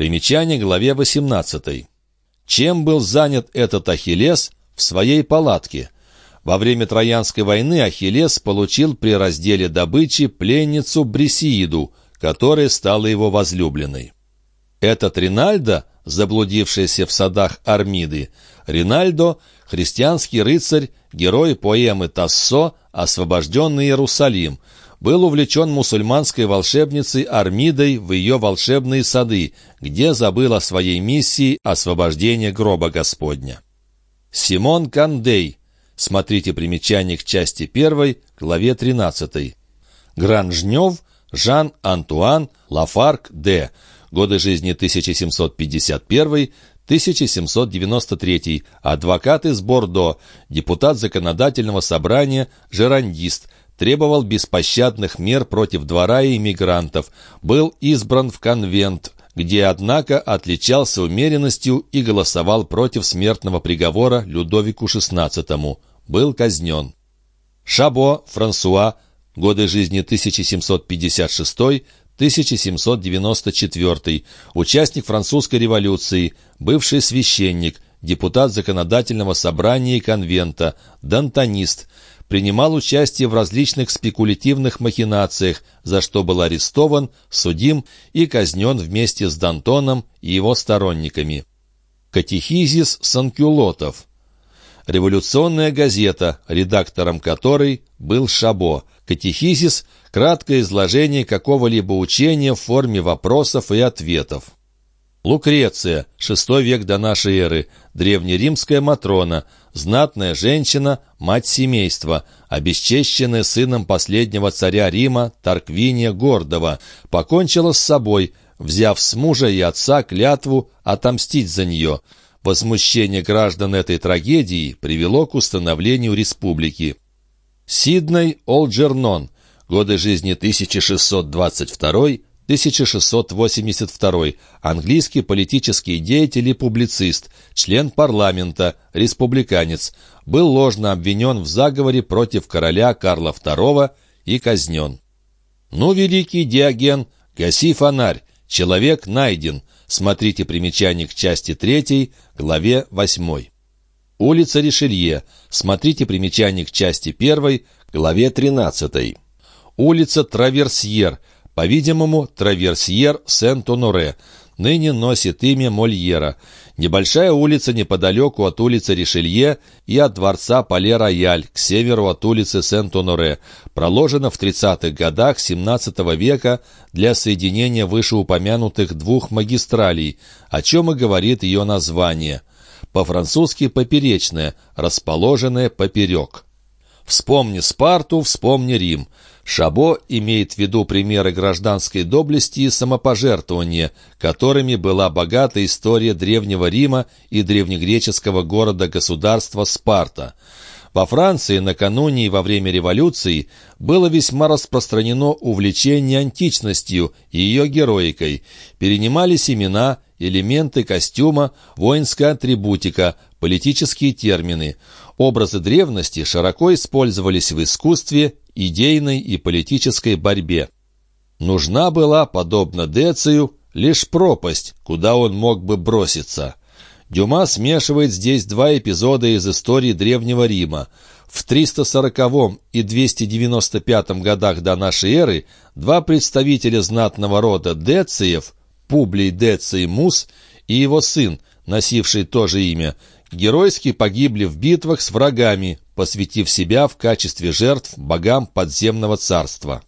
Примечание главе 18. Чем был занят этот Ахиллес в своей палатке? Во время Троянской войны Ахиллес получил при разделе добычи пленницу Брисииду, которая стала его возлюбленной. Этот Ринальдо, заблудившийся в садах Армиды, Ринальдо – христианский рыцарь, герой поэмы Тассо «Освобожденный Иерусалим», был увлечен мусульманской волшебницей Армидой в ее волшебные сады, где забыл о своей миссии освобождения гроба Господня. Симон Кандей. Смотрите примечание к части 1, главе 13. Гранжнев, Жан-Антуан, Лафарк Д. Годы жизни 1751-1793. Адвокат из Бордо, депутат законодательного собрания, жерандист – требовал беспощадных мер против двора и иммигрантов, был избран в конвент, где, однако, отличался умеренностью и голосовал против смертного приговора Людовику XVI. Был казнен. Шабо Франсуа, годы жизни 1756-1794, участник французской революции, бывший священник, депутат законодательного собрания и конвента, дантонист, принимал участие в различных спекулятивных махинациях, за что был арестован, судим и казнен вместе с Дантоном и его сторонниками. Катехизис Санкюлотов Революционная газета, редактором которой был Шабо. Катехизис – краткое изложение какого-либо учения в форме вопросов и ответов. Лукреция, VI век до нашей эры, древнеримская Матрона, знатная женщина, мать семейства, обесчещенная сыном последнего царя Рима Тарквиния Гордова, покончила с собой, взяв с мужа и отца клятву отомстить за нее. Возмущение граждан этой трагедии привело к установлению республики. Сидней Олджернон, годы жизни 1622 1682, английский политический деятель и публицист, член парламента, республиканец, был ложно обвинен в заговоре против короля Карла II и казнен. «Ну, великий Диоген, гаси фонарь, человек найден», смотрите примечание к части 3, главе 8. Улица Ришелье, смотрите примечание к части 1, главе 13. Улица Траверсьер, по-видимому, Траверсьер Сент-Оноре, ныне носит имя Мольера. Небольшая улица неподалеку от улицы Ришелье и от дворца Пале-Рояль, к северу от улицы Сент-Оноре, проложена в 30-х годах XVII века для соединения вышеупомянутых двух магистралей, о чем и говорит ее название. По-французски «поперечная», расположенная поперек. Вспомни Спарту, вспомни Рим. Шабо имеет в виду примеры гражданской доблести и самопожертвования, которыми была богата история Древнего Рима и древнегреческого города-государства Спарта. Во Франции накануне и во время революции было весьма распространено увлечение античностью и ее героикой. Перенимались имена, элементы костюма, воинская атрибутика, политические термины. Образы древности широко использовались в искусстве, идейной и политической борьбе. Нужна была, подобно Децию, лишь пропасть, куда он мог бы броситься. Дюма смешивает здесь два эпизода из истории Древнего Рима. В 340 и 295 годах до нашей эры два представителя знатного рода Дециев, Публий Деций Мус и его сын, носивший то же имя, геройски погибли в битвах с врагами, посвятив себя в качестве жертв богам подземного царства.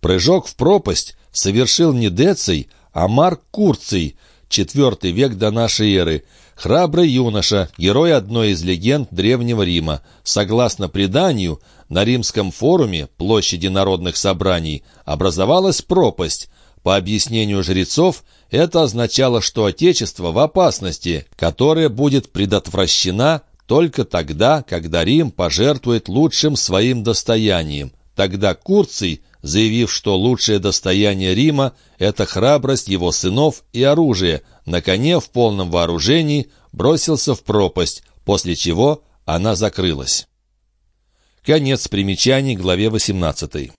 Прыжок в пропасть совершил не Деций, а Марк Курций, IV век до нашей эры, храбрый юноша, герой одной из легенд Древнего Рима. Согласно преданию, на римском форуме, площади народных собраний, образовалась пропасть. По объяснению жрецов, это означало, что Отечество в опасности, которая будет предотвращена только тогда, когда Рим пожертвует лучшим своим достоянием. Тогда Курций, заявив, что лучшее достояние Рима – это храбрость его сынов и оружие, на коне в полном вооружении бросился в пропасть, после чего она закрылась. Конец примечаний главе 18.